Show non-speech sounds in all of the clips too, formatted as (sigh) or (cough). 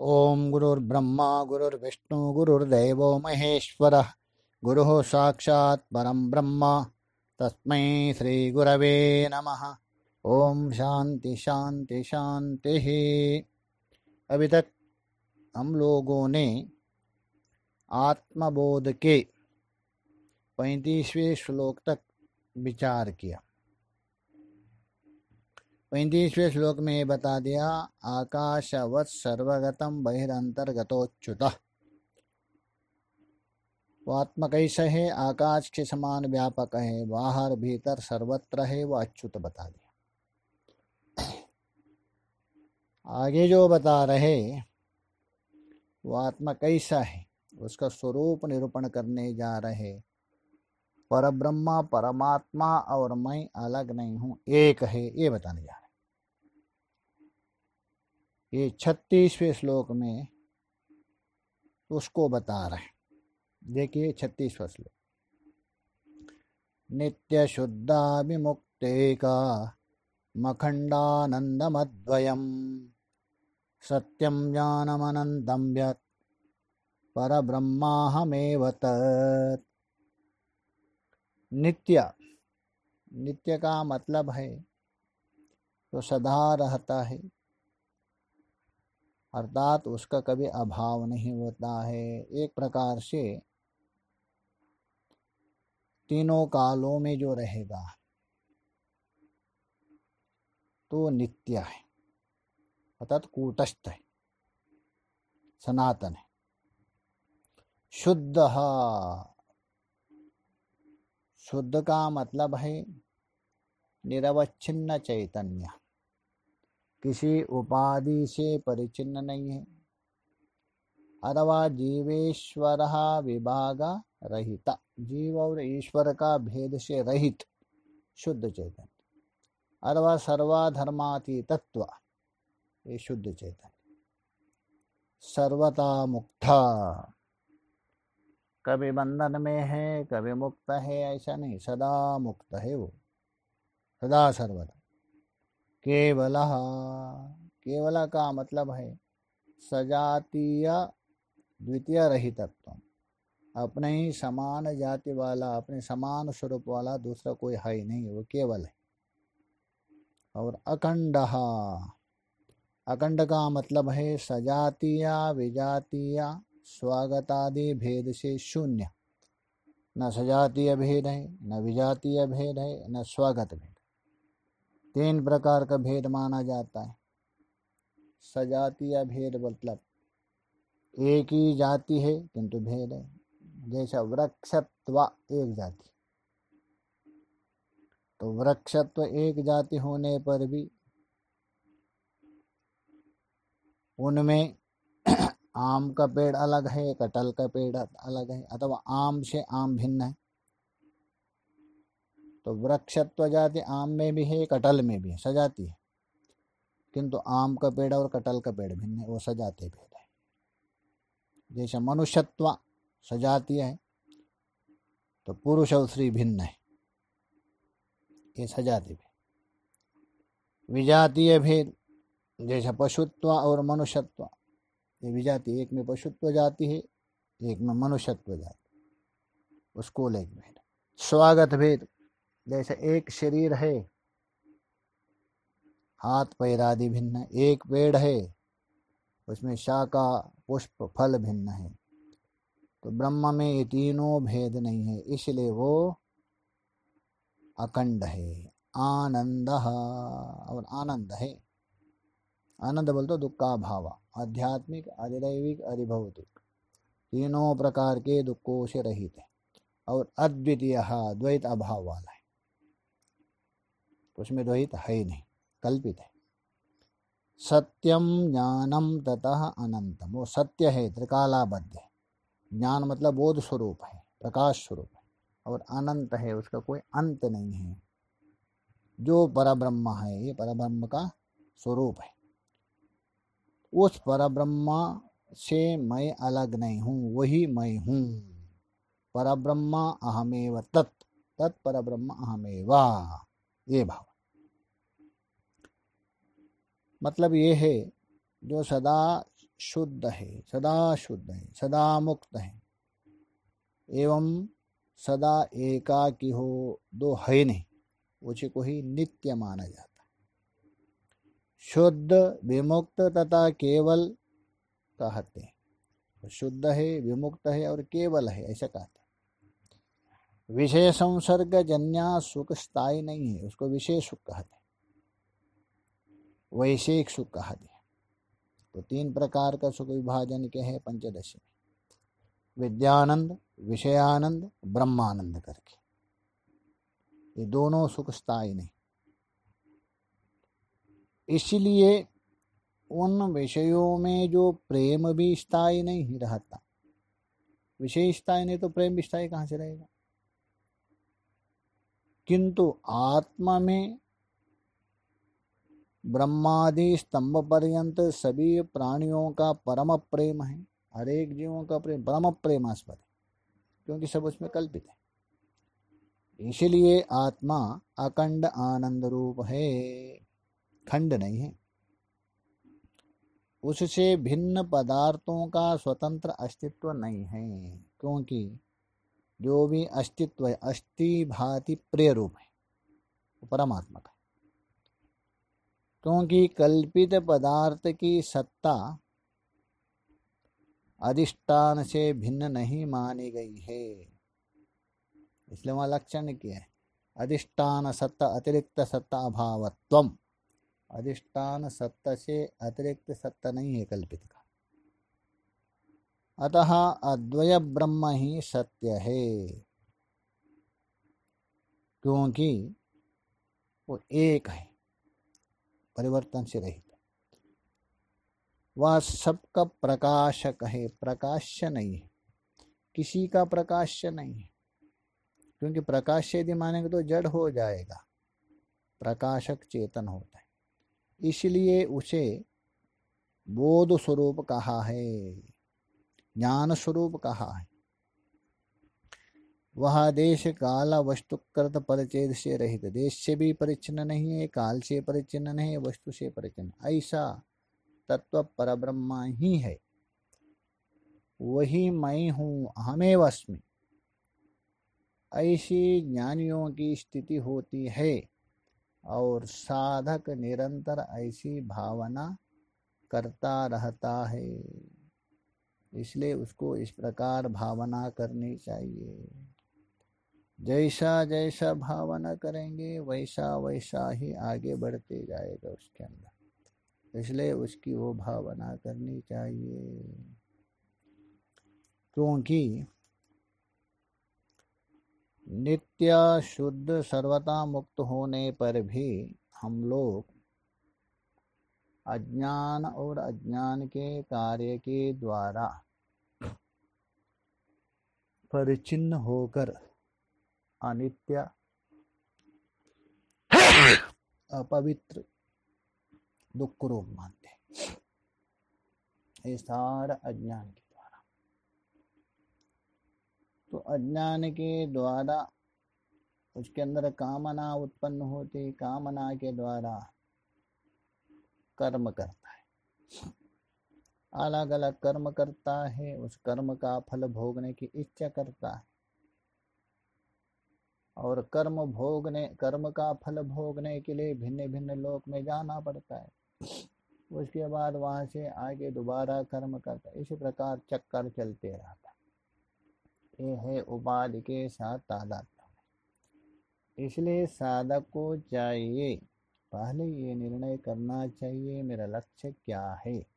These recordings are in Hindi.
ॐ गुरुर्ब्रह्मा, गुरुर्विष्णु, गुरुर्देवो महेश्वरः। गुरुः साक्षात् परं ब्रह्म। तस्मै श्रीगुरवे नमः। ओम शांति शांति शांति अभी तक हम लोगों ने आत्मबोध के पैंतीसवें श्लोक तक विचार किया। पैंतीसवें श्लोक में ये बता दिया, आकाशवत सर्वगतम बहिरंतर्गतोच्युत वो आत्मा है? आकाश के समान व्यापक है, बाहर भीतर सर्वत्र है, वो अच्युत बता दिया। आगे जो बता रहे, वो आत्मा कैसा है? उसका स्वरूप निरूपण करने जा रहे। पर ब्रह्मा परमात्मा और मैं अलग नहीं हूँ, एक है, ये बताने जा रहे ये छत्तीसवें श्लोक में उसको बता रहे हैं। देखिए छत्तीसवा श्लोक। नित्य शुद्धा विमुक्ते का मखंडानंदमद्वयम सत्यम ज्ञानमनंतम व्यत पर ब्रह्माहमेव नित्य नित्य का मतलब है तो सदा रहता है अर्थात उसका कभी अभाव नहीं होता है। एक प्रकार से तीनों कालों में जो रहेगा तो नित्य है, अर्थात कूटस्थ है, सनातन है। शुद्ध शुद्ध का मतलब है निरवच्छिन्न चैतन्य। किसी उपाधि से परिचिन्न नहीं है। अथवा जीवेश्वर विभाग रहित। जीव और ईश्वर का भेद से रहित शुद्ध चैतन्य अथवा सर्वाधर्माती तत्व ये शुद्ध चैतन्य सर्वता मुक्ता। कभी बंधन में है, कभी मुक्त है, ऐसा नहीं, सदा मुक्त है वो। सदा सर्वदा। केवल केवल का मतलब है सजातीय द्वितीय रहितत्व अपने ही समान जाति वाला, अपने समान स्वरूप वाला दूसरा कोई है ही नहीं, वो केवल है। और अखंड अखंड का मतलब है सजातीय, विजातीय, स्वागतादि भेद से शून्य। न सजातीय भेद है, न विजातीय भेद है, न स्वागत भेद। तीन प्रकार का भेद माना जाता है। सजातीय भेद मतलब एक ही जाति है, किंतु भेद है। जैसा वृक्षत्व एक जाति। तो वृक्षत्व एक जाति होने पर भी उनमें (clears throat) आम का पेड़ अलग है कटल का पेड़ अलग है, अथवा आम से आम भिन्न है। तो वृक्षत्व जाति आम में भी है, कटल में भी है, सजाती है। किंतु आम का पेड़ और कटल का पेड़ भिन्न है, वो सजाते भेद है। जैसे मनुष्यत्व सजाती है तो पुरुष और स्त्री भिन्न है, ये सजाती भेद विजातीय भेद, जैसे पशुत्व और मनुष्यत्व, ये विजाति, एक में पशुत्व जाति है, एक में मनुष्यत्व जाति उसको लेक भेद स्वागत भेद जैसे एक शरीर है, हाथ पैर आदि भिन्न, एक पेड़ है, उसमें शाखा, पुष्प, फल भिन्न है। तो ब्रह्म में ये तीनों भेद नहीं है, इसलिए वो अखंड है, आनंद और आनंद है। आनंद बोलते दुख का भाव, आध्यात्मिक, अधिदैविक, अधिभौतिक। तीनों प्रकार के दुखों से रहित है, और अद्वितीय द्वैत अभाव वाला है। उसमें द्वैत है ही नहीं, कल्पित है। सत्यम ज्ञानम ततः अनंतम, वो सत्य है, त्रिकालाबद्ध है। ज्ञान मतलब बोध स्वरूप है, प्रकाश स्वरूप है, और अनंत है, उसका कोई अंत नहीं है। जो परब्रह्म है, ये परब्रह्म का स्वरूप है। उस परब्रह्म से मैं अलग नहीं हूँ, वही मैं हूँ। परब्रह्म अहमेव तत् तत् परब्रह्म अहमेवा। ये भाव। मतलब ये है, जो सदा शुद्ध है, सदा शुद्ध है, सदा मुक्त है, एवं सदा एका की हो, दो है नहीं, उसी को ही नित्य माना जाता शुद्ध विमुक्त तथा केवल कहते हैं। शुद्ध है, विमुक्त है और केवल है, ऐसा कहते हैं। विषय संसर्ग जन्या सुख स्थायी नहीं है, उसको विशेष सुख कहते वैश्विक सुख कहा तो तीन प्रकार का सुख विभाजन के है पंचदशी में। विद्यानंद, विषयानंद, ब्रह्मानंद करके। ये दोनों सुख स्थायी नहीं। इसलिए उन विषयों में जो प्रेम भी स्थायी नहीं रहता। विषय स्थायी नहीं तो प्रेम भी स्थायी कहाँ से रहेगा? किंतु आत्मा में ब्रह्मादि स्तंभ पर्यंत सभी प्राणियों का परम प्रेम है। हर एक जीवों का प्रेम, परम प्रेमास्पद है, क्योंकि सब उसमें कल्पित है। इसलिए आत्मा अखंड आनंद रूप है, खंड नहीं है। उससे भिन्न पदार्थों का स्वतंत्र अस्तित्व नहीं है, क्योंकि जो भी अस्तित्व है अस्थि भाति प्रिय रूप है, वो परमात्मा का क्योंकि कल्पित पदार्थ की सत्ता अधिष्ठान से भिन्न नहीं मानी गई है। इसलिए वहाँ लक्षण किया है? अधिष्ठान सत्ता, अतिरिक्त सत्ता अभावत्व अधिष्ठान सत्ता से अतिरिक्त सत्ता नहीं है कल्पित का। अतः अद्वय ब्रह्म ही सत्य है क्योंकि वो एक है परिवर्तन से रहित वह सबका प्रकाशक है, प्रकाश्य नहीं है। किसी का प्रकाश्य नहीं है। क्योंकि प्रकाश यदि मानेंगे तो जड़ हो जाएगा, प्रकाशक चेतन होता है। इसलिए उसे बोध स्वरूप कहा है। ज्ञान स्वरूप कहा है वह देश काल वस्तुकृत परिचय से रहित। देश से भी परिचिन्न नहीं है, काल से परिचिन्न नहीं है, वस्तु से परिचिन्न ऐसा तत्व परब्रह्म ही है। वही मैं हूँ हमें वस्मी ऐसी ज्ञानियों की स्थिति होती है और साधक निरंतर ऐसी भावना करता रहता है। इसलिए उसको इस प्रकार भावना करनी चाहिए। जैसा जैसा भावना करेंगे, वैसा वैसा ही आगे बढ़ते जाएगा उसके अंदर। इसलिए उसकी वो भावना करनी चाहिए। क्योंकि नित्य शुद्ध सर्वता मुक्त होने पर भी हम लोग अज्ञान और अज्ञान के कार्य के द्वारा परिचिन्न होकर अनित्य अपवित्र दुख रूप मानते सारा अज्ञान के द्वारा। तो अज्ञान के द्वारा उसके अंदर कामना उत्पन्न होती, कामना के द्वारा कर्म करता है। अलग अलग कर्म करता है, उस कर्म का फल भोगने की इच्छा करता है। और कर्म भोगने, कर्म का फल भोगने के लिए भिन्न भिन्न लोक में जाना पड़ता है। उसके बाद वहाँ से आगे दोबारा कर्म करता इसी प्रकार चक्कर चलते रहता है। ये है उपाधि के साथ तादात्म्य इसलिए साधक को चाहिए, पहले ये निर्णय करना चाहिए, मेरा लक्ष्य क्या है?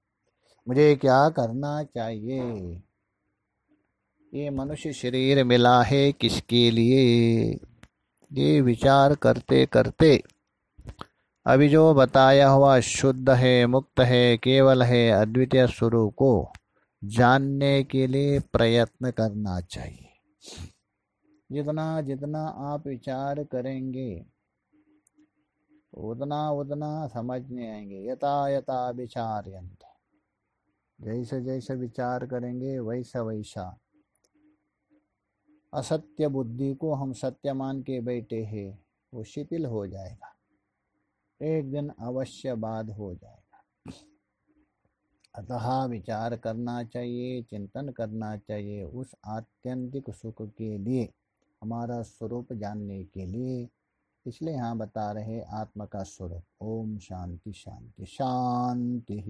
मुझे क्या करना चाहिए? ये मनुष्य शरीर मिला है किसके लिए? ये विचार करते करते, अभी जो बताया हुआ शुद्ध है, मुक्त है, केवल है अद्वितीय स्वरूप को जानने के लिए प्रयत्न करना चाहिए। जितना जितना आप विचार करेंगे, उतना उतना समझने आएँगे। यथा यथा विचार्यंत जैसे जैसे विचार करेंगे, वैसा वैसा। असत्य बुद्धि को हम सत्य मान के बैठे हैं, वो शिथिल हो जाएगा। एक दिन अवश्य बाद हो जाएगा। अतः विचार करना चाहिए, चिंतन करना चाहिए उस आत्यंतिक सुख के लिए, हमारा स्वरूप जानने के लिए। इसलिए यहाँ बता रहे आत्मा का स्वरूप। ओम शांति शांति शांति।